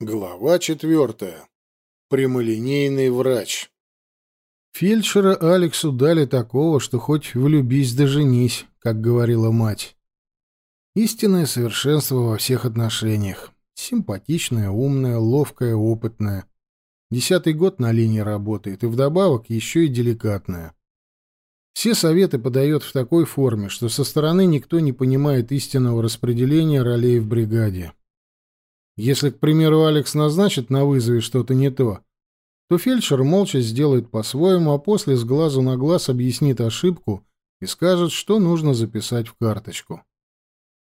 Глава четвертая. Прямолинейный врач. Фельдшера Алексу дали такого, что хоть влюбись да женись, как говорила мать. Истинное совершенство во всех отношениях. Симпатичная, умная, ловкая, опытная. Десятый год на линии работает, и вдобавок еще и деликатная. Все советы подает в такой форме, что со стороны никто не понимает истинного распределения ролей в бригаде. Если, к примеру, Алекс назначит на вызове что-то не то, то фельдшер молча сделает по-своему, а после с глазу на глаз объяснит ошибку и скажет, что нужно записать в карточку.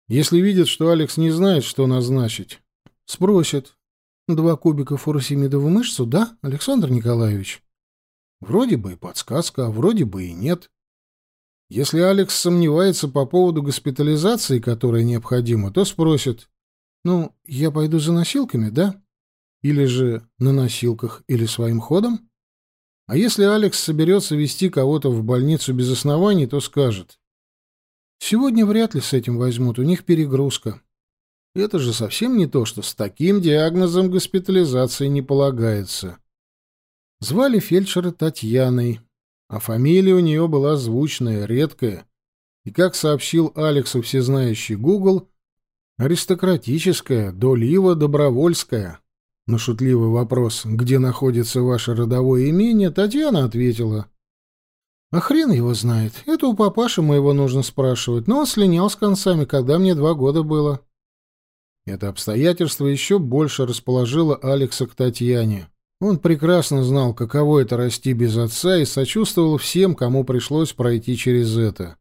Если видит, что Алекс не знает, что назначить, спросит. «Два кубика фуросемида в мышцу, да, Александр Николаевич?» Вроде бы и подсказка, а вроде бы и нет. Если Алекс сомневается по поводу госпитализации, которая необходима, то спросит. Ну, я пойду за носилками, да? Или же на носилках, или своим ходом? А если Алекс соберется вести кого-то в больницу без оснований, то скажет. Сегодня вряд ли с этим возьмут, у них перегрузка. Это же совсем не то, что с таким диагнозом госпитализации не полагается. Звали фельдшера Татьяной, а фамилия у нее была звучная, редкая. И, как сообщил Алексу всезнающий Гугл, Аристократическая, долива добровольская. На шутливый вопрос, где находится ваше родовое имение, Татьяна ответила. А хрен его знает. Это у папаши моего нужно спрашивать, но он слинял с концами, когда мне два года было. Это обстоятельство еще больше расположило Алекса к Татьяне. Он прекрасно знал, каково это расти без отца, и сочувствовал всем, кому пришлось пройти через это.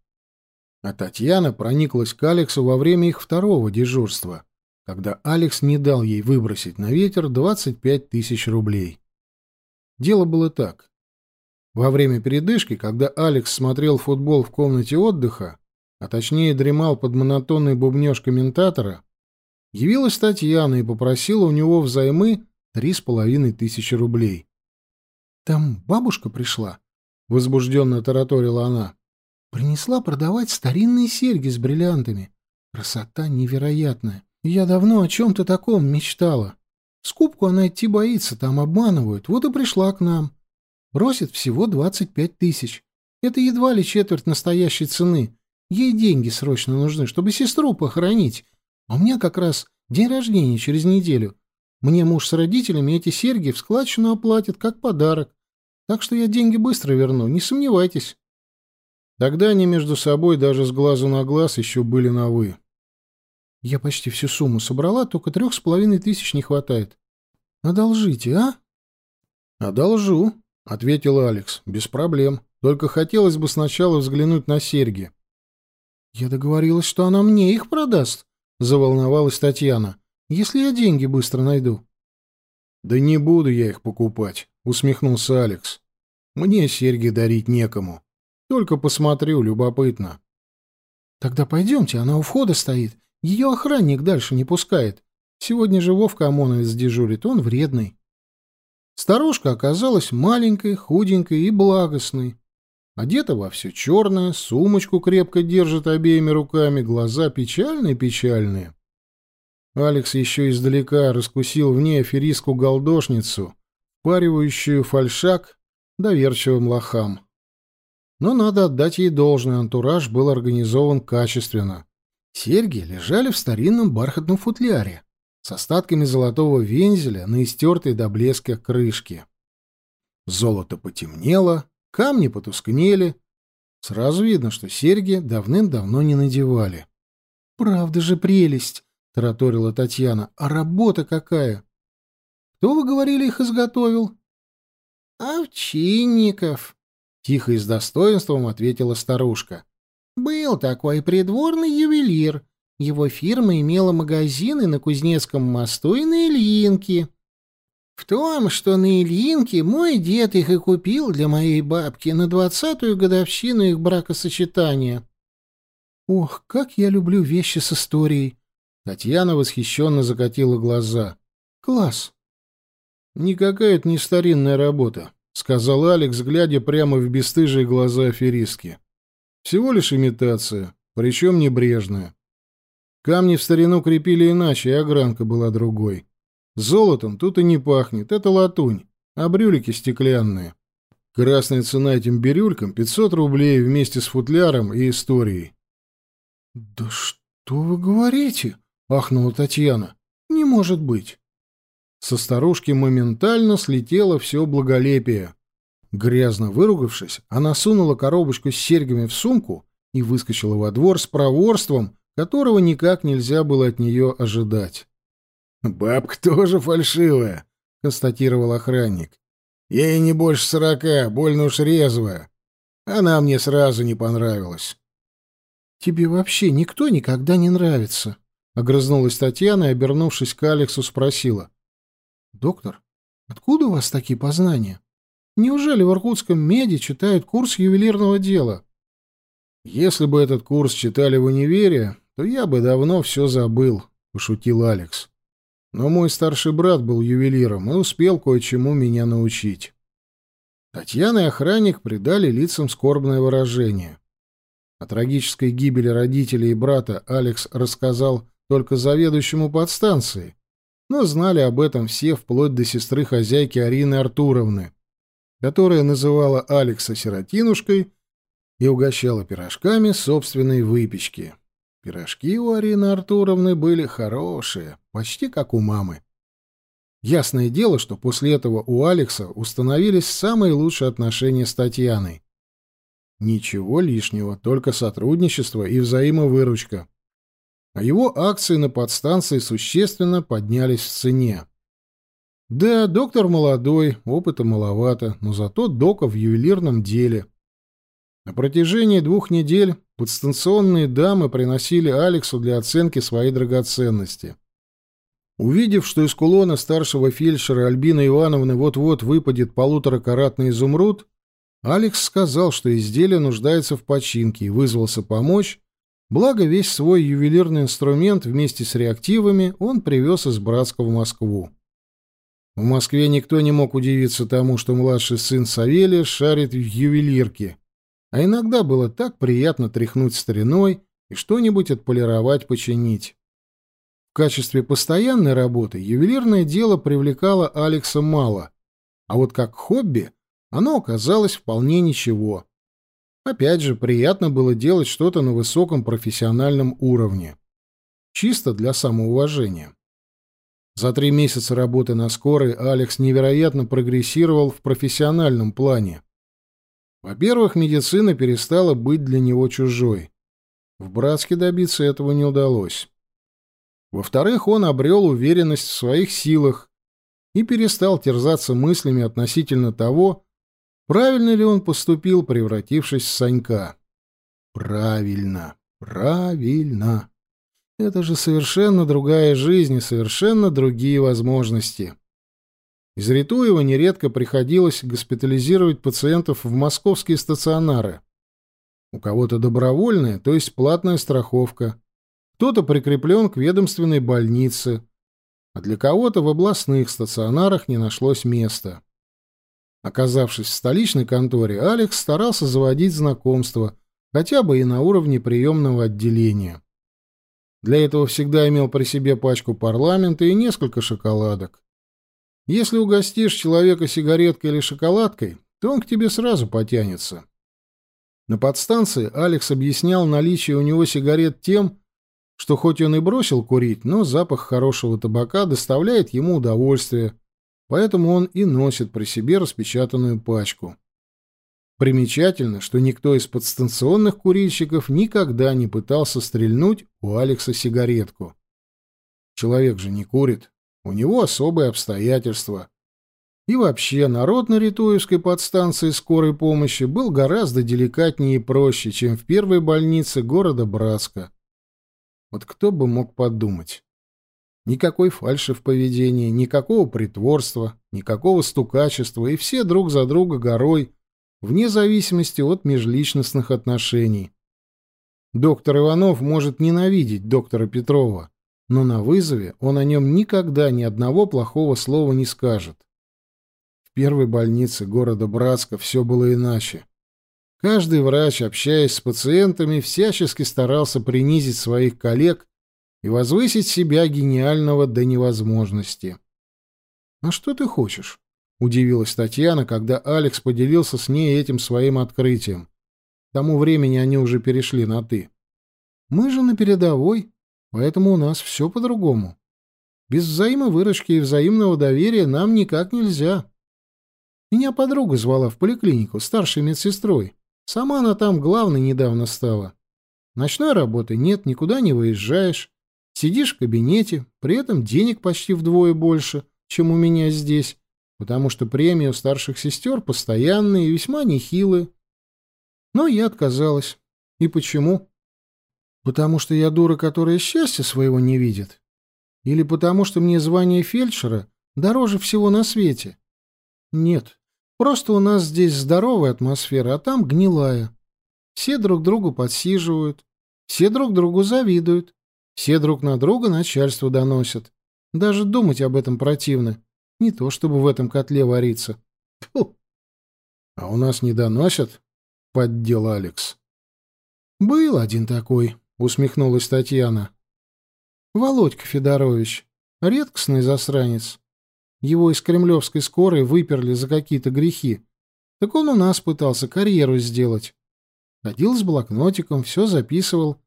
А Татьяна прониклась к Алексу во время их второго дежурства, когда Алекс не дал ей выбросить на ветер 25 тысяч рублей. Дело было так. Во время передышки, когда Алекс смотрел футбол в комнате отдыха, а точнее дремал под монотонный бубнёж комментатора, явилась Татьяна и попросила у него взаймы три с половиной тысячи рублей. «Там бабушка пришла», — возбужденно тараторила она. Принесла продавать старинные серьги с бриллиантами. Красота невероятная. Я давно о чем-то таком мечтала. Скупку она идти боится, там обманывают. Вот и пришла к нам. Просит всего двадцать пять тысяч. Это едва ли четверть настоящей цены. Ей деньги срочно нужны, чтобы сестру похоронить. А у меня как раз день рождения через неделю. Мне муж с родителями эти серьги в складчину оплатит, как подарок. Так что я деньги быстро верну, не сомневайтесь. Тогда они между собой даже с глазу на глаз еще были на «вы». Я почти всю сумму собрала, только трех с половиной тысяч не хватает. Одолжите, а? Одолжу, — ответил Алекс. Без проблем. Только хотелось бы сначала взглянуть на серьги. Я договорилась, что она мне их продаст, — заволновалась Татьяна. Если я деньги быстро найду. Да не буду я их покупать, — усмехнулся Алекс. Мне серьги дарить некому. Только посмотрю, любопытно. Тогда пойдемте, она у входа стоит. Ее охранник дальше не пускает. Сегодня же Вовка ОМОНовец дежурит, он вредный. Старушка оказалась маленькой, худенькой и благостной. Одета во все черное, сумочку крепко держит обеими руками, глаза печальные-печальные. Алекс еще издалека раскусил в ней аферистку-галдошницу, паривающую фальшак доверчивым лохам. Но надо отдать ей должное, антураж был организован качественно. Серьги лежали в старинном бархатном футляре с остатками золотого вензеля на истертой до блеска крышке. Золото потемнело, камни потускнели. Сразу видно, что серьги давным-давно не надевали. «Правда же прелесть!» — тараторила Татьяна. «А работа какая!» «Кто, вы говорили, их изготовил?» «Овчинников», Тихо и с достоинством ответила старушка. «Был такой придворный ювелир. Его фирма имела магазины на Кузнецком мосту и на Ильинке. В том, что на Ильинке мой дед их и купил для моей бабки на двадцатую годовщину их бракосочетания». «Ох, как я люблю вещи с историей!» Татьяна восхищенно закатила глаза. «Класс!» «Никакая это не старинная работа. — сказал Алекс, глядя прямо в бесстыжие глаза аферистки. «Всего лишь имитация, причем небрежная. Камни в старину крепили иначе, и огранка была другой. Золотом тут и не пахнет, это латунь, а брюлики стеклянные. Красная цена этим бирюлькам — 500 рублей вместе с футляром и историей. — Да что вы говорите? — ахнула Татьяна. — Не может быть. Со старушки моментально слетело все благолепие. Грязно выругавшись, она сунула коробочку с серьгами в сумку и выскочила во двор с проворством, которого никак нельзя было от нее ожидать. «Бабка тоже фальшивая», — констатировал охранник. Ей не больше сорока, больно уж резвая. Она мне сразу не понравилась. — Тебе вообще никто никогда не нравится, — огрызнулась Татьяна и, обернувшись к Алексу, спросила. — Доктор, откуда у вас такие познания? Неужели в Иркутском меди читают курс ювелирного дела? — Если бы этот курс читали в универе, то я бы давно все забыл, — пошутил Алекс. Но мой старший брат был ювелиром и успел кое-чему меня научить. Татьяна и охранник придали лицам скорбное выражение. О трагической гибели родителей и брата Алекс рассказал только заведующему подстанции, но знали об этом все вплоть до сестры хозяйки Арины Артуровны, которая называла Алекса сиротинушкой и угощала пирожками собственной выпечки. Пирожки у Арины Артуровны были хорошие, почти как у мамы. Ясное дело, что после этого у Алекса установились самые лучшие отношения с Татьяной. Ничего лишнего, только сотрудничество и взаимовыручка. А его акции на подстанции существенно поднялись в цене. Да, доктор молодой, опыта маловато, но зато дока в ювелирном деле. На протяжении двух недель подстанционные дамы приносили Алексу для оценки свои драгоценности. Увидев, что из кулона старшего фельдшера Альбины Ивановны вот-вот выпадет полуторакаратный изумруд, Алекс сказал, что изделие нуждается в починке и вызвался помочь, благо весь свой ювелирный инструмент вместе с реактивами он привез из Братска в Москву. В Москве никто не мог удивиться тому, что младший сын Савелия шарит в ювелирке, а иногда было так приятно тряхнуть стариной и что-нибудь отполировать, починить. В качестве постоянной работы ювелирное дело привлекало Алекса мало, а вот как хобби оно оказалось вполне ничего. Опять же, приятно было делать что-то на высоком профессиональном уровне. Чисто для самоуважения. За три месяца работы на скорой Алекс невероятно прогрессировал в профессиональном плане. Во-первых, медицина перестала быть для него чужой. В Братске добиться этого не удалось. Во-вторых, он обрел уверенность в своих силах и перестал терзаться мыслями относительно того, правильно ли он поступил, превратившись в Санька. Правильно, правильно. Это же совершенно другая жизнь и совершенно другие возможности. Из Ритуева нередко приходилось госпитализировать пациентов в московские стационары. У кого-то добровольная, то есть платная страховка, кто-то прикреплен к ведомственной больнице, а для кого-то в областных стационарах не нашлось места. Оказавшись в столичной конторе, Алекс старался заводить знакомства, хотя бы и на уровне приемного отделения. Для этого всегда имел при себе пачку парламента и несколько шоколадок. Если угостишь человека сигареткой или шоколадкой, то он к тебе сразу потянется. На подстанции Алекс объяснял наличие у него сигарет тем, что хоть он и бросил курить, но запах хорошего табака доставляет ему удовольствие, поэтому он и носит при себе распечатанную пачку. Примечательно, что никто из подстанционных курильщиков никогда не пытался стрельнуть у Алекса сигаретку. Человек же не курит, у него особые обстоятельства. И вообще, народ на Ритуевской подстанции скорой помощи был гораздо деликатнее и проще, чем в первой больнице города Братска. Вот кто бы мог подумать. Никакой фальши в поведении, никакого притворства, никакого стукачества, и все друг за друга горой, вне зависимости от межличностных отношений. Доктор Иванов может ненавидеть доктора Петрова, но на вызове он о нем никогда ни одного плохого слова не скажет. В первой больнице города Братска все было иначе. Каждый врач, общаясь с пациентами, всячески старался принизить своих коллег и возвысить себя гениального до невозможности. «А что ты хочешь?» — удивилась Татьяна, когда Алекс поделился с ней этим своим открытием. К тому времени они уже перешли на «ты». «Мы же на передовой, поэтому у нас все по-другому. Без взаимовыручки и взаимного доверия нам никак нельзя. Меня подруга звала в поликлинику, старшей медсестрой. Сама она там главной недавно стала. Ночной работы нет, никуда не выезжаешь. Сидишь в кабинете, при этом денег почти вдвое больше, чем у меня здесь, потому что премии у старших сестер постоянные и весьма нехилые. Но я отказалась. И почему? Потому что я дура, которая счастья своего не видит? Или потому что мне звание фельдшера дороже всего на свете? Нет, просто у нас здесь здоровая атмосфера, а там гнилая. Все друг другу подсиживают, все друг другу завидуют, все друг на друга начальство доносят. Даже думать об этом противно. Не то чтобы в этом котле вариться. Фу. — А у нас не доносят? — поддел Алекс. — Был один такой, — усмехнулась Татьяна. — Володька Федорович. Редкостный засранец. Его из кремлевской скорой выперли за какие-то грехи. Так он у нас пытался карьеру сделать. Ходил с блокнотиком, все записывал,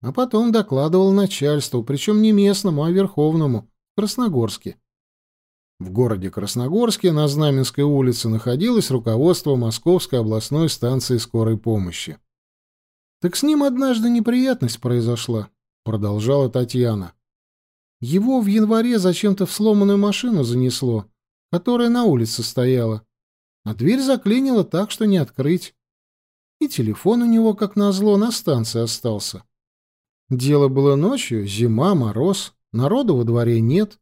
а потом докладывал начальству, причем не местному, а верховному, в Красногорске. В городе Красногорске на Знаменской улице находилось руководство Московской областной станции скорой помощи. «Так с ним однажды неприятность произошла», — продолжала Татьяна. «Его в январе зачем-то в сломанную машину занесло, которая на улице стояла, а дверь заклинила так, что не открыть. И телефон у него, как назло, на станции остался. Дело было ночью, зима, мороз, народу во дворе нет.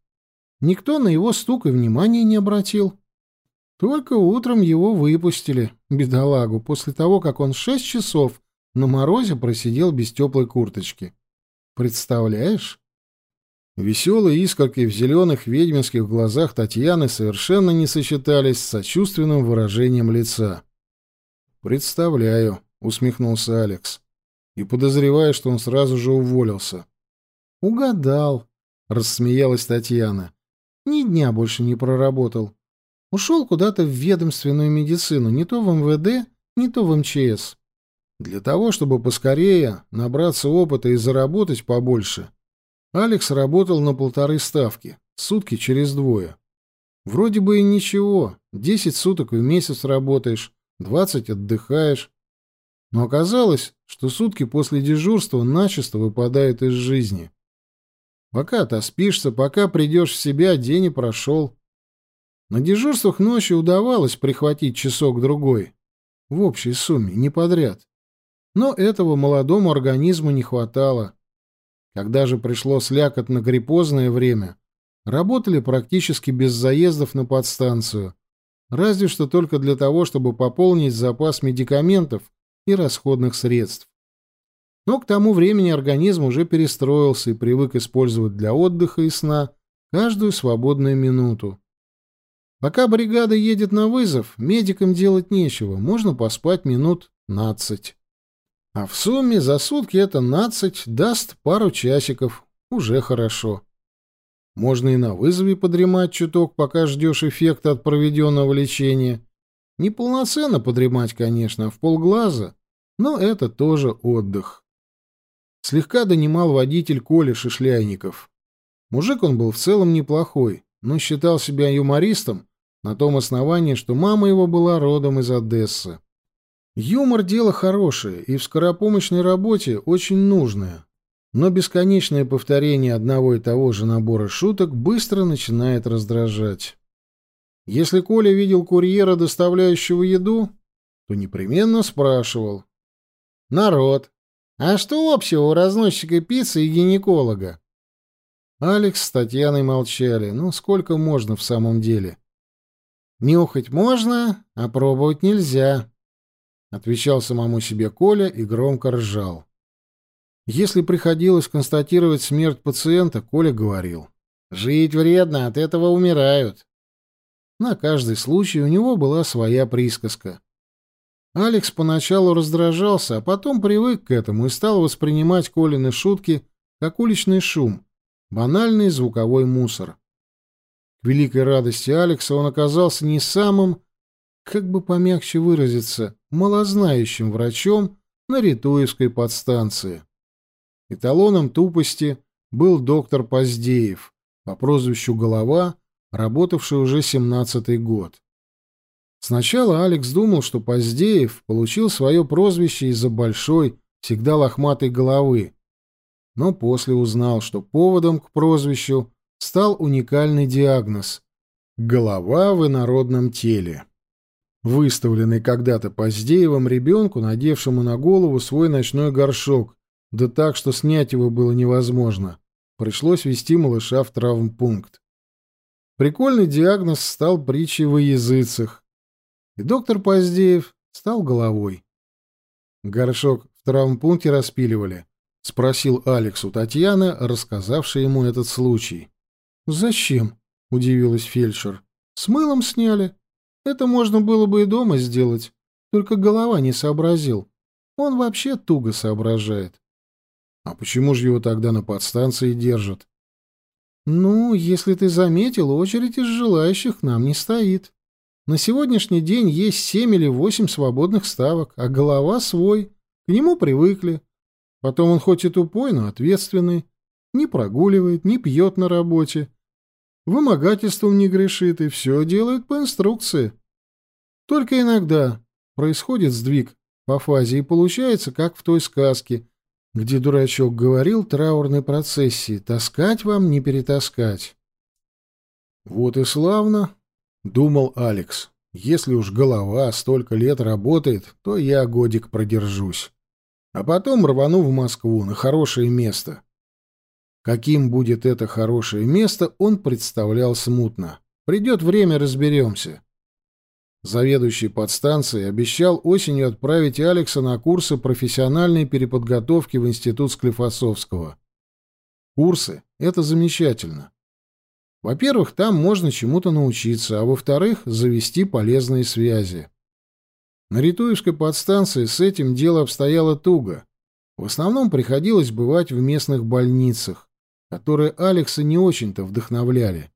Никто на его стук и внимания не обратил. Только утром его выпустили, бедолагу, после того, как он шесть часов на морозе просидел без теплой курточки. Представляешь? Веселые искорки в зеленых ведьминских глазах Татьяны совершенно не сочетались с сочувственным выражением лица. «Представляю», — усмехнулся Алекс. «И подозреваю, что он сразу же уволился». «Угадал», — рассмеялась Татьяна. «Ни дня больше не проработал. Ушел куда-то в ведомственную медицину, не то в МВД, не то в МЧС. Для того, чтобы поскорее набраться опыта и заработать побольше, Алекс работал на полторы ставки, сутки через двое. Вроде бы и ничего, десять суток в месяц работаешь, двадцать отдыхаешь. Но оказалось, что сутки после дежурства начисто выпадают из жизни. Пока отоспишься, пока придешь в себя, день и прошел. На дежурствах ночью удавалось прихватить часок-другой. В общей сумме, не подряд. Но этого молодому организму не хватало. Когда же пришло слякотно гриппозное время, работали практически без заездов на подстанцию — разве что только для того, чтобы пополнить запас медикаментов и расходных средств. Но к тому времени организм уже перестроился и привык использовать для отдыха и сна каждую свободную минуту. Пока бригада едет на вызов, медикам делать нечего, можно поспать минут нацать. А в сумме за сутки это нацать даст пару часиков, уже хорошо. Можно и на вызове подремать чуток, пока ждешь эффекта от проведенного лечения. Не полноценно подремать, конечно, а в полглаза, но это тоже отдых. Слегка донимал водитель Коля Шишляйников. Мужик он был в целом неплохой, но считал себя юмористом на том основании, что мама его была родом из Одессы. Юмор — дело хорошее и в скоропомощной работе очень нужное но бесконечное повторение одного и того же набора шуток быстро начинает раздражать. Если Коля видел курьера, доставляющего еду, то непременно спрашивал. «Народ, а что общего у разносчика пиццы и гинеколога?» Алекс с Татьяной молчали. Ну, сколько можно в самом деле? «Нюхать можно, а пробовать нельзя», — отвечал самому себе Коля и громко ржал. Если приходилось констатировать смерть пациента, Коля говорил, «Жить вредно, от этого умирают». На каждый случай у него была своя присказка. Алекс поначалу раздражался, а потом привык к этому и стал воспринимать Колины шутки как уличный шум, банальный звуковой мусор. К великой радости Алекса он оказался не самым, как бы помягче выразиться, малознающим врачом на Ритуевской подстанции. Эталоном тупости был доктор Поздеев по прозвищу Голова, работавший уже семнадцатый год. Сначала Алекс думал, что Поздеев получил свое прозвище из-за большой, всегда лохматой головы, но после узнал, что поводом к прозвищу стал уникальный диагноз — голова в инородном теле. Выставленный когда-то Поздеевым ребенку, надевшему на голову свой ночной горшок, да так, что снять его было невозможно, пришлось вести малыша в травмпункт. Прикольный диагноз стал притчей во языцах, и доктор Поздеев стал головой. Горшок в травмпункте распиливали, — спросил Алекс у Татьяны, рассказавшей ему этот случай. «Зачем?» — удивилась фельдшер. «С мылом сняли. Это можно было бы и дома сделать. Только голова не сообразил. Он вообще туго соображает». «А почему же его тогда на подстанции держат?» «Ну, если ты заметил, очередь из желающих нам не стоит. На сегодняшний день есть семь или восемь свободных ставок, а голова свой. К нему привыкли. Потом он хоть и тупой, но ответственный. Не прогуливает, не пьет на работе вымогательством не грешит и все делает по инструкции. Только иногда происходит сдвиг по фазе и получается, как в той сказке, где дурачок говорил траурной процессии «таскать вам не перетаскать». «Вот и славно», — думал Алекс. «Если уж голова столько лет работает, то я годик продержусь. А потом рвану в Москву на хорошее место. Каким будет это хорошее место, он представлял смутно. Придет время, разберемся. Заведующий подстанцией обещал осенью отправить Алекса на курсы профессиональной переподготовки в Институт Склифосовского. Курсы — это замечательно. Во-первых, там можно чему-то научиться, а во-вторых, завести полезные связи. На Ритуевской подстанции с этим дело обстояло туго. В основном приходилось бывать в местных больницах которые Алекса не очень-то вдохновляли.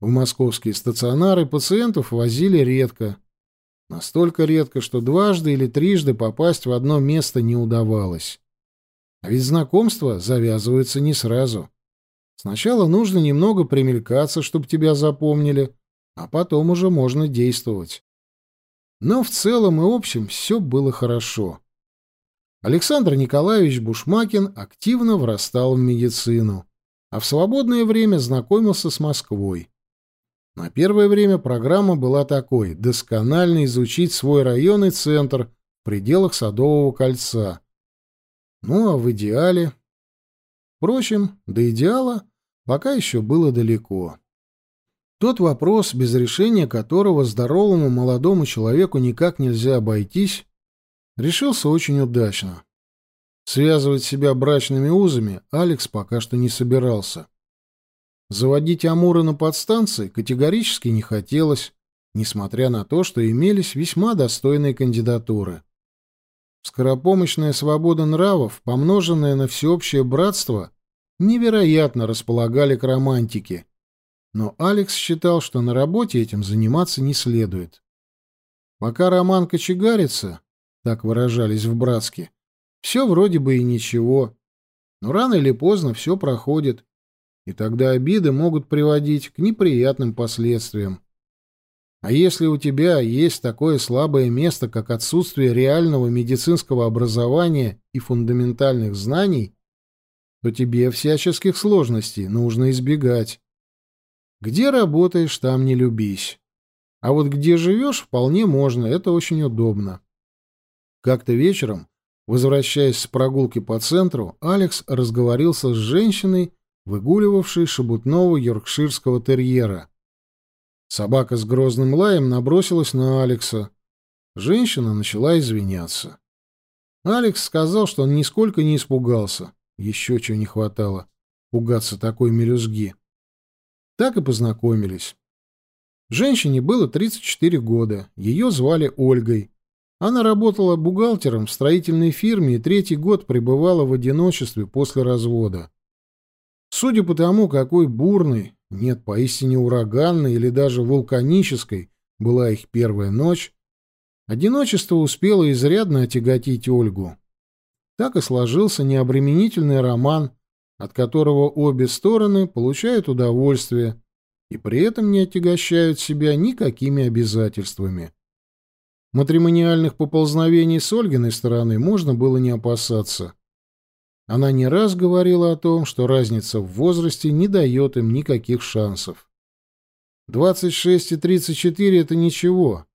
В московские стационары пациентов возили редко. Настолько редко, что дважды или трижды попасть в одно место не удавалось. А ведь знакомства завязываются не сразу. Сначала нужно немного примелькаться, чтобы тебя запомнили, а потом уже можно действовать. Но в целом и общем все было хорошо. Александр Николаевич Бушмакин активно врастал в медицину, а в свободное время знакомился с Москвой. На первое время программа была такой — досконально изучить свой район и центр в пределах Садового кольца. Ну а в идеале... Впрочем, до идеала пока еще было далеко. Тот вопрос, без решения которого здоровому молодому человеку никак нельзя обойтись, решился очень удачно. Связывать себя брачными узами Алекс пока что не собирался. Заводить Амура на подстанции категорически не хотелось, несмотря на то, что имелись весьма достойные кандидатуры. Скоропомощная свобода нравов, помноженная на всеобщее братство, невероятно располагали к романтике. Но Алекс считал, что на работе этим заниматься не следует. Пока роман кочегарится, так выражались в братске, все вроде бы и ничего. Но рано или поздно все проходит, и тогда обиды могут приводить к неприятным последствиям. А если у тебя есть такое слабое место, как отсутствие реального медицинского образования и фундаментальных знаний, то тебе всяческих сложностей нужно избегать. Где работаешь, там не любись. А вот где живешь, вполне можно, это очень удобно. Как-то вечером, возвращаясь с прогулки по центру, Алекс разговорился с женщиной, выгуливавшей шебутного йоркширского терьера. Собака с грозным лаем набросилась на Алекса. Женщина начала извиняться. Алекс сказал, что он нисколько не испугался. Еще чего не хватало. Пугаться такой мелюзги. Так и познакомились. Женщине было 34 года. Ее звали Ольгой. Она работала бухгалтером в строительной фирме и третий год пребывала в одиночестве после развода. Судя по тому, какой бурной нет, поистине ураганной или даже вулканической была их первая ночь, одиночество успело изрядно отяготить Ольгу. Так и сложился необременительный роман, от которого обе стороны получают удовольствие и при этом не отягощают себя никакими обязательствами. Матримониальных поползновений с Ольгиной стороны можно было не опасаться. Она не раз говорила о том, что разница в возрасте не дает им никаких шансов. 26 и 34 — это ничего,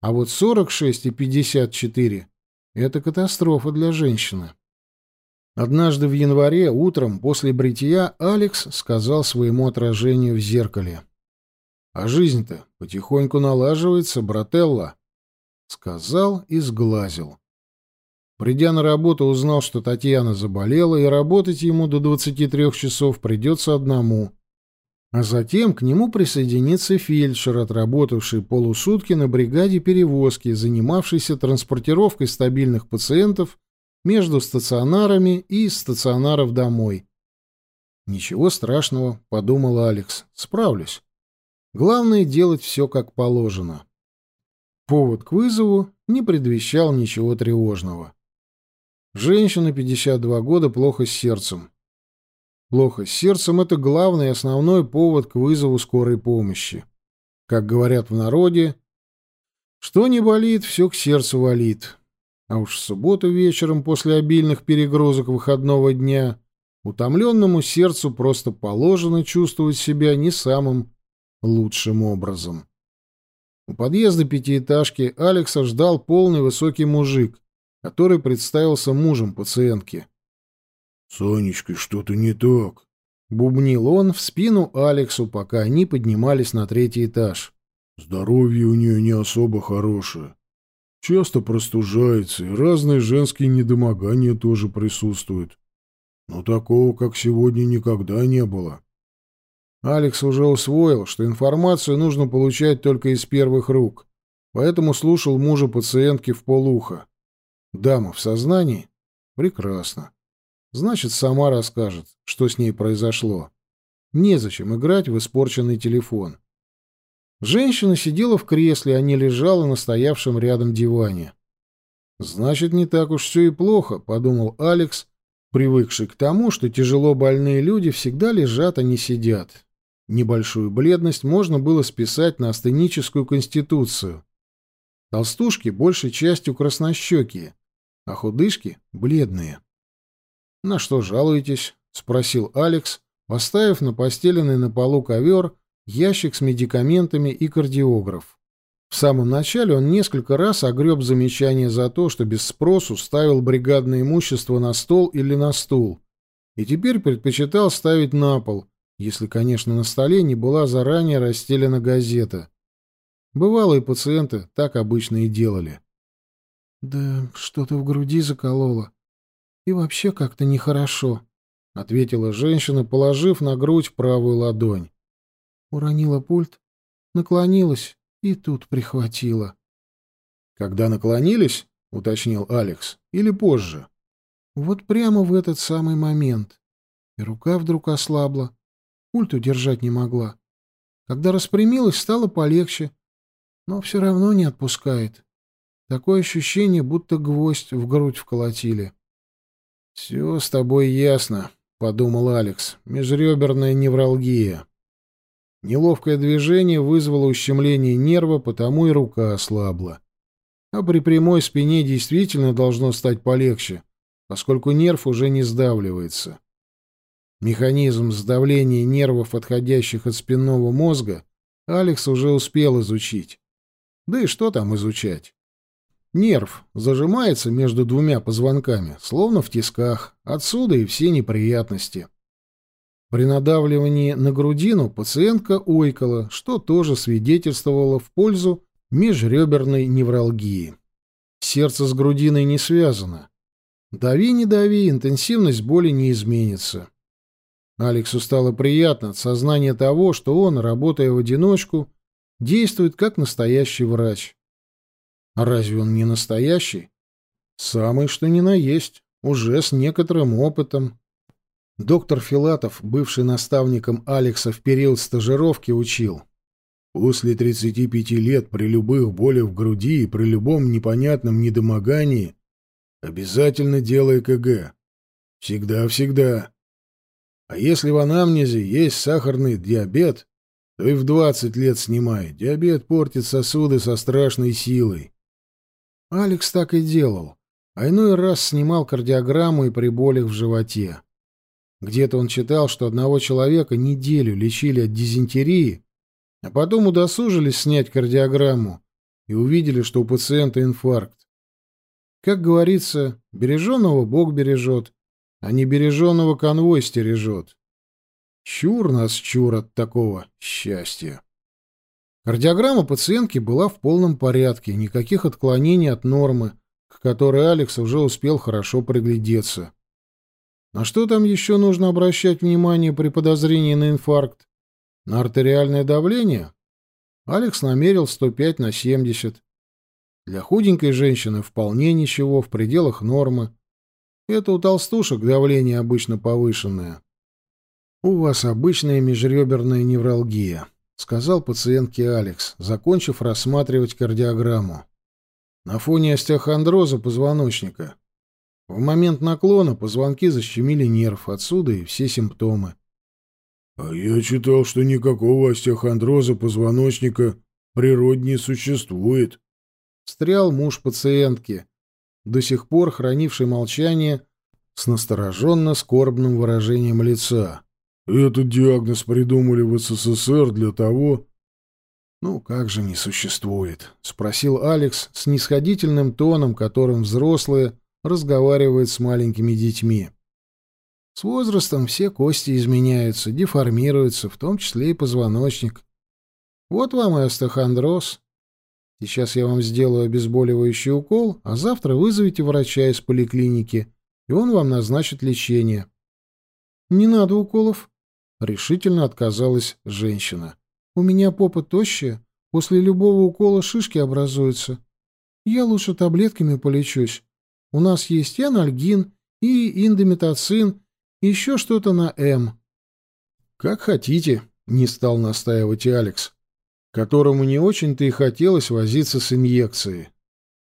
а вот 46 и 54 — это катастрофа для женщины. Однажды в январе утром после бритья Алекс сказал своему отражению в зеркале. «А жизнь-то потихоньку налаживается, брателла», — сказал и сглазил. Придя на работу, узнал, что Татьяна заболела, и работать ему до 23 часов придется одному. А затем к нему присоединится фельдшер, отработавший полусутки на бригаде перевозки, занимавшийся транспортировкой стабильных пациентов между стационарами и из стационаров домой. «Ничего страшного», — подумал Алекс, — «справлюсь. Главное — делать все как положено». Повод к вызову не предвещал ничего тревожного. Женщина, 52 года, плохо с сердцем. Плохо с сердцем — это главный и основной повод к вызову скорой помощи. Как говорят в народе, что не болит, все к сердцу валит. А уж в субботу вечером после обильных перегрузок выходного дня утомленному сердцу просто положено чувствовать себя не самым лучшим образом. У подъезда пятиэтажки Алекса ждал полный высокий мужик, который представился мужем пациентки. «Сонечкой что-то не так», — бубнил он в спину Алексу, пока они поднимались на третий этаж. «Здоровье у нее не особо хорошее. Часто простужается, и разные женские недомогания тоже присутствуют. Но такого, как сегодня, никогда не было. Алекс уже усвоил, что информацию нужно получать только из первых рук, поэтому слушал мужа пациентки в полуха. Дама в сознании? Прекрасно. Значит, сама расскажет, что с ней произошло. Незачем играть в испорченный телефон. Женщина сидела в кресле, а не лежала на стоявшем рядом диване. «Значит, не так уж все и плохо», — подумал Алекс, привыкший к тому, что тяжело больные люди всегда лежат, а не сидят. Небольшую бледность можно было списать на астеническую конституцию. Толстушки большей частью краснощекие, а худышки — бледные. «На что жалуетесь?» — спросил Алекс, поставив на постеленный на полу ковер ящик с медикаментами и кардиограф. В самом начале он несколько раз огреб замечание за то, что без спросу ставил бригадное имущество на стол или на стул, и теперь предпочитал ставить на пол, если, конечно, на столе не была заранее расстелена газета. Бывалые пациенты так обычно и делали. «Да что-то в груди закололо. И вообще как-то нехорошо», — ответила женщина, положив на грудь правую ладонь. Уронила пульт, наклонилась и тут прихватила. «Когда наклонились?» — уточнил Алекс. «Или позже?» «Вот прямо в этот самый момент. И рука вдруг ослабла. Пульт удержать не могла. Когда распрямилась, стало полегче. Но все равно не отпускает. Такое ощущение, будто гвоздь в грудь вколотили». «Все с тобой ясно», — подумал Алекс. «Межреберная невралгия». Неловкое движение вызвало ущемление нерва, потому и рука ослабла. А при прямой спине действительно должно стать полегче, поскольку нерв уже не сдавливается. Механизм сдавления нервов, отходящих от спинного мозга, Алекс уже успел изучить. Да и что там изучать? Нерв зажимается между двумя позвонками, словно в тисках. Отсюда и все неприятности. При надавливании на грудину пациентка ойкала, что тоже свидетельствовало в пользу межреберной невралгии. Сердце с грудиной не связано. Дави, не дави, интенсивность боли не изменится. Алексу стало приятно от сознания того, что он, работая в одиночку, действует как настоящий врач. А разве он не настоящий? Самый что ни на есть, уже с некоторым опытом. Доктор Филатов, бывший наставником Алекса в период стажировки, учил. После 35 лет при любых болях в груди и при любом непонятном недомогании обязательно делай КГ. Всегда-всегда. А если в анамнезе есть сахарный диабет, то и в 20 лет снимай. Диабет портит сосуды со страшной силой. Алекс так и делал, а иной раз снимал кардиограмму и при болях в животе. Где-то он читал, что одного человека неделю лечили от дизентерии, а потом удосужились снять кардиограмму и увидели, что у пациента инфаркт. Как говорится, береженного Бог бережет, а не береженного конвой стережет. Чур нас чур от такого счастья. Кардиограмма пациентки была в полном порядке, никаких отклонений от нормы, к которой Алекс уже успел хорошо приглядеться. На что там еще нужно обращать внимание при подозрении на инфаркт? На артериальное давление? Алекс намерил 105 на 70. Для худенькой женщины вполне ничего, в пределах нормы. Это у толстушек давление обычно повышенное. «У вас обычная межреберная невралгия», — сказал пациентке Алекс, закончив рассматривать кардиограмму. «На фоне остеохондроза позвоночника. В момент наклона позвонки защемили нерв, отсюда и все симптомы. А я читал, что никакого остеохондроза позвоночника природе не существует. Встрял муж пациентки, до сих пор хранивший молчание с настороженно-скорбным выражением лица. Этот диагноз придумали в СССР для того... «Ну, как же не существует?» — спросил Алекс с нисходительным тоном, которым взрослые разговаривают с маленькими детьми. С возрастом все кости изменяются, деформируются, в том числе и позвоночник. Вот вам и остеохондроз. Сейчас я вам сделаю обезболивающий укол, а завтра вызовите врача из поликлиники, и он вам назначит лечение. Не надо уколов, решительно отказалась женщина. У меня попа тощая, после любого укола шишки образуются. Я лучше таблетками полечусь. У нас есть и анальгин, и индометацин, еще что-то на «М». «Как хотите», — не стал настаивать и Алекс, которому не очень-то и хотелось возиться с инъекцией.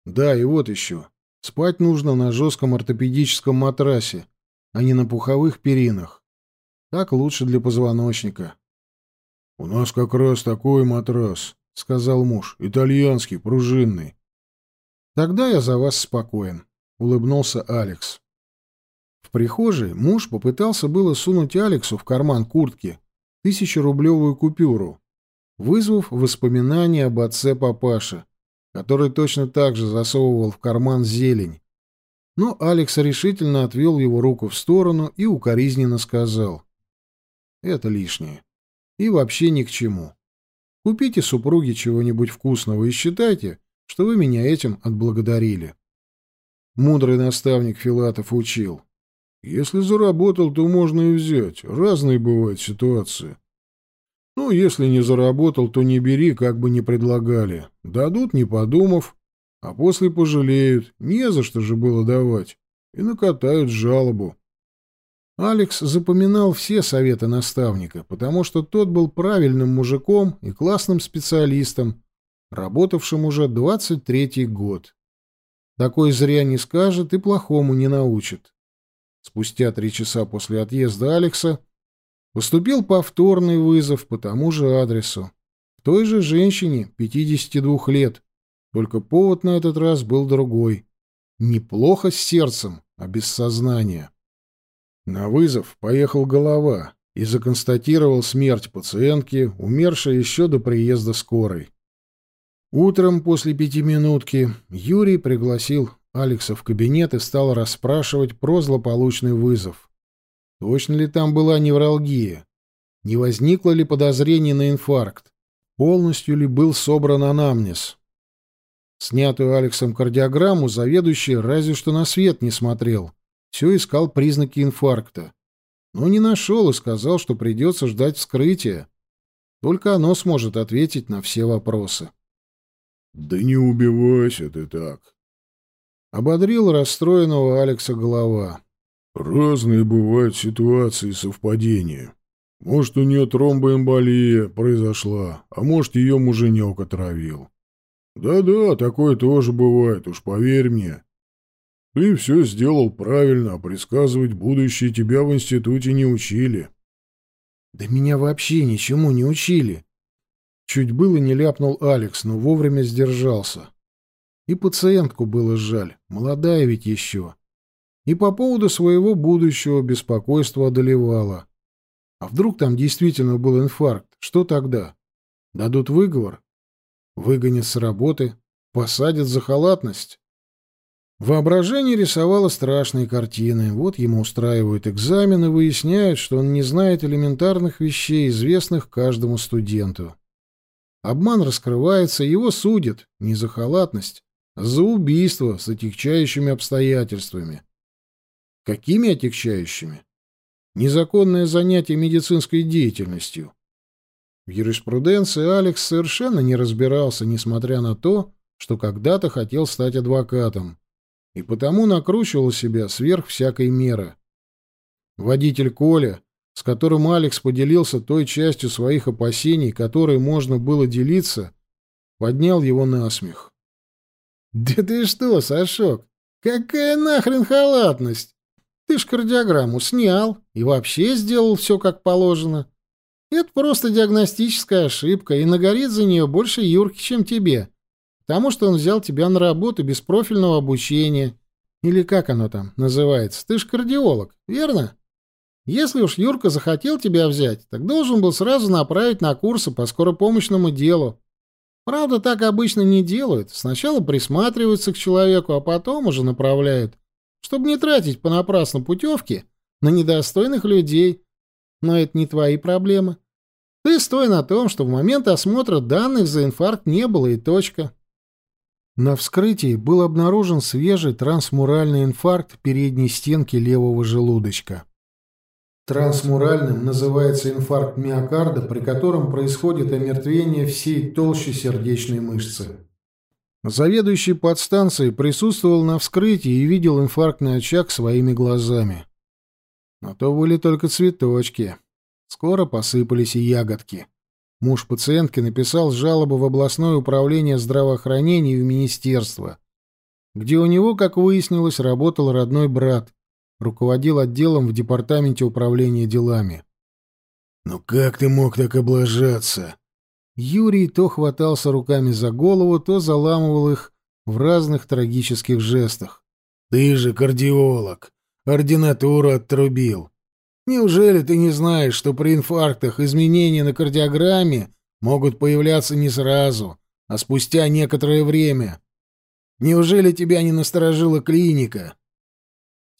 «Да, и вот еще. Спать нужно на жестком ортопедическом матрасе, а не на пуховых перинах. Так лучше для позвоночника». «У нас как раз такой матрас», — сказал муж, — «итальянский, пружинный». «Тогда я за вас спокоен», — улыбнулся Алекс. В прихожей муж попытался было сунуть Алексу в карман куртки тысячерублевую купюру, вызвав воспоминания об отце папаше, который точно так же засовывал в карман зелень. Но Алекс решительно отвел его руку в сторону и укоризненно сказал. «Это лишнее. И вообще ни к чему. Купите супруге чего-нибудь вкусного и считайте, что вы меня этим отблагодарили». Мудрый наставник Филатов учил. Если заработал, то можно и взять. Разные бывают ситуации. Ну, если не заработал, то не бери, как бы ни предлагали. Дадут, не подумав, а после пожалеют. Не за что же было давать. И накатают жалобу. Алекс запоминал все советы наставника, потому что тот был правильным мужиком и классным специалистом, работавшим уже 23-й год. Такой зря не скажет и плохому не научит. Спустя три часа после отъезда Алекса поступил повторный вызов по тому же адресу. К той же женщине, 52 лет. Только повод на этот раз был другой. Неплохо с сердцем, а без сознания. На вызов поехал голова и законстатировал смерть пациентки, умершей еще до приезда скорой. Утром после пятиминутки Юрий пригласил Алекса в кабинет и стал расспрашивать про злополучный вызов. Точно ли там была невралгия? Не возникло ли подозрений на инфаркт? Полностью ли был собран анамнез? Снятую Алексом кардиограмму заведующий разве что на свет не смотрел. Все искал признаки инфаркта. Но не нашел и сказал, что придется ждать вскрытия. Только оно сможет ответить на все вопросы. — Да не убивайся ты так, Ободрил расстроенного Алекса голова. Разные бывают ситуации совпадения. Может, у нее тромбоэмболия произошла, а может, ее муженек отравил. Да-да, такое тоже бывает, уж поверь мне. Ты все сделал правильно, а предсказывать будущее тебя в институте не учили. Да меня вообще ничему не учили. Чуть было не ляпнул Алекс, но вовремя сдержался. И пациентку было жаль, молодая ведь еще. И по поводу своего будущего беспокойство одолевало. А вдруг там действительно был инфаркт? Что тогда? Дадут выговор? Выгонят с работы? Посадят за халатность? Воображение рисовало страшные картины. Вот ему устраивают экзамены, выясняют, что он не знает элементарных вещей, известных каждому студенту. Обман раскрывается, его судят не за халатность, а за убийство с отягчающими обстоятельствами. Какими отягчающими? Незаконное занятие медицинской деятельностью. В юриспруденции Алекс совершенно не разбирался, несмотря на то, что когда-то хотел стать адвокатом и потому накручивал себя сверх всякой меры. Водитель Коля, с которым Алекс поделился той частью своих опасений, которой можно было делиться, поднял его на смех. «Да ты что, Сашок, какая нахрен халатность? Ты ж кардиограмму снял и вообще сделал все как положено. Это просто диагностическая ошибка, и нагорит за нее больше Юрки, чем тебе потому что он взял тебя на работу без профильного обучения. Или как оно там называется? Ты ж кардиолог, верно? Если уж Юрка захотел тебя взять, так должен был сразу направить на курсы по скоропомощному делу. Правда, так обычно не делают. Сначала присматриваются к человеку, а потом уже направляют, чтобы не тратить понапрасну путевки на недостойных людей. Но это не твои проблемы. Ты стой на том, что в момент осмотра данных за инфаркт не было и точка. На вскрытии был обнаружен свежий трансмуральный инфаркт передней стенки левого желудочка. Трансмуральным называется инфаркт миокарда, при котором происходит омертвение всей толщи сердечной мышцы. Заведующий подстанцией присутствовал на вскрытии и видел инфарктный очаг своими глазами. Но то были только цветочки. Скоро посыпались и ягодки. Муж пациентки написал жалобу в областное управление здравоохранения и в министерство, где у него, как выяснилось, работал родной брат, руководил отделом в департаменте управления делами. «Ну как ты мог так облажаться?» Юрий то хватался руками за голову, то заламывал их в разных трагических жестах. «Ты же кардиолог, ординатуру отрубил. Неужели ты не знаешь, что при инфарктах изменения на кардиограмме могут появляться не сразу, а спустя некоторое время? Неужели тебя не насторожила клиника?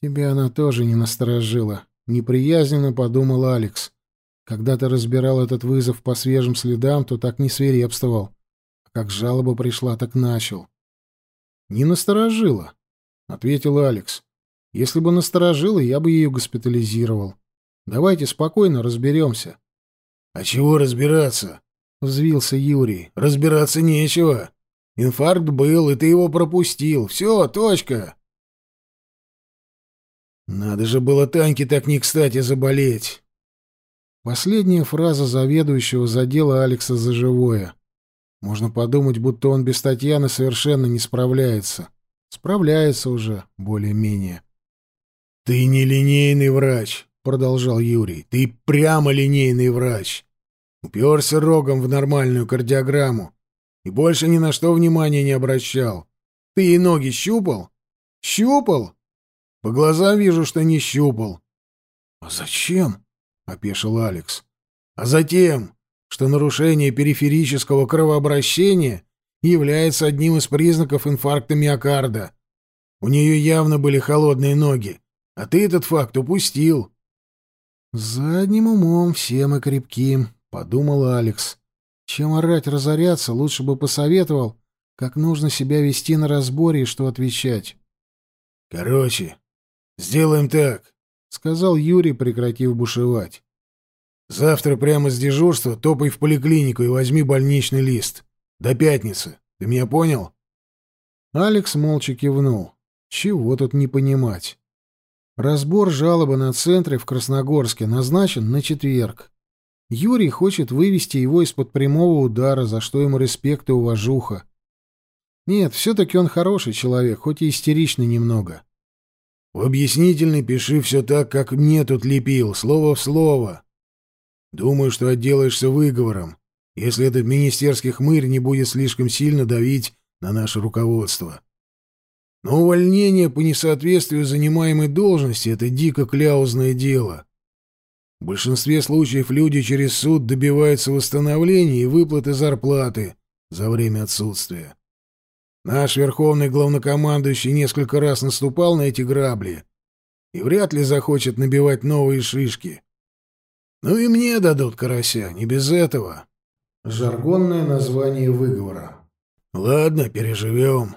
Тебя она тоже не насторожила, неприязненно подумал Алекс. Когда ты разбирал этот вызов по свежим следам, то так не свирепствовал. А как жалоба пришла, так начал. Не насторожила, ответил Алекс. Если бы насторожила, я бы ее госпитализировал. Давайте спокойно разберемся. — А чего разбираться? — взвился Юрий. — Разбираться нечего. Инфаркт был, и ты его пропустил. Все, точка. Надо же было Таньке так не кстати заболеть. Последняя фраза заведующего задела Алекса за живое. Можно подумать, будто он без Татьяны совершенно не справляется. Справляется уже, более-менее. — Ты не линейный врач продолжал Юрий. Ты прямо линейный врач. Уперся рогом в нормальную кардиограмму и больше ни на что внимания не обращал. Ты и ноги щупал? Щупал? По глазам вижу, что не щупал. А зачем? опешил Алекс. А затем, что нарушение периферического кровообращения является одним из признаков инфаркта миокарда. У нее явно были холодные ноги, а ты этот факт упустил. «Задним умом все мы крепки», — подумал Алекс. «Чем орать разоряться, лучше бы посоветовал, как нужно себя вести на разборе и что отвечать». «Короче, сделаем так», — сказал Юрий, прекратив бушевать. «Завтра прямо с дежурства топай в поликлинику и возьми больничный лист. До пятницы. Ты меня понял?» Алекс молча кивнул. «Чего тут не понимать?» Разбор жалобы на центре в Красногорске назначен на четверг. Юрий хочет вывести его из-под прямого удара, за что ему респект и уважуха. Нет, все-таки он хороший человек, хоть и истеричный немного. В объяснительной пиши все так, как мне тут лепил, слово в слово. Думаю, что отделаешься выговором, если этот министерский хмырь не будет слишком сильно давить на наше руководство. Но увольнение по несоответствию занимаемой должности — это дико кляузное дело. В большинстве случаев люди через суд добиваются восстановления и выплаты зарплаты за время отсутствия. Наш верховный главнокомандующий несколько раз наступал на эти грабли и вряд ли захочет набивать новые шишки. Ну и мне дадут карася, не без этого. Жаргонное название выговора. Ладно, переживем.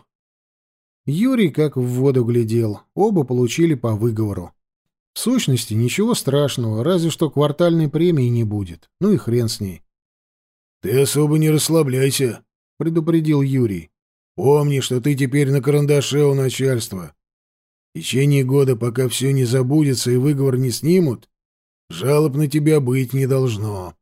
Юрий как в воду глядел. Оба получили по выговору. В сущности, ничего страшного, разве что квартальной премии не будет. Ну и хрен с ней. — Ты особо не расслабляйся, — предупредил Юрий. — Помни, что ты теперь на карандаше у начальства. В течение года, пока все не забудется и выговор не снимут, жалоб на тебя быть не должно.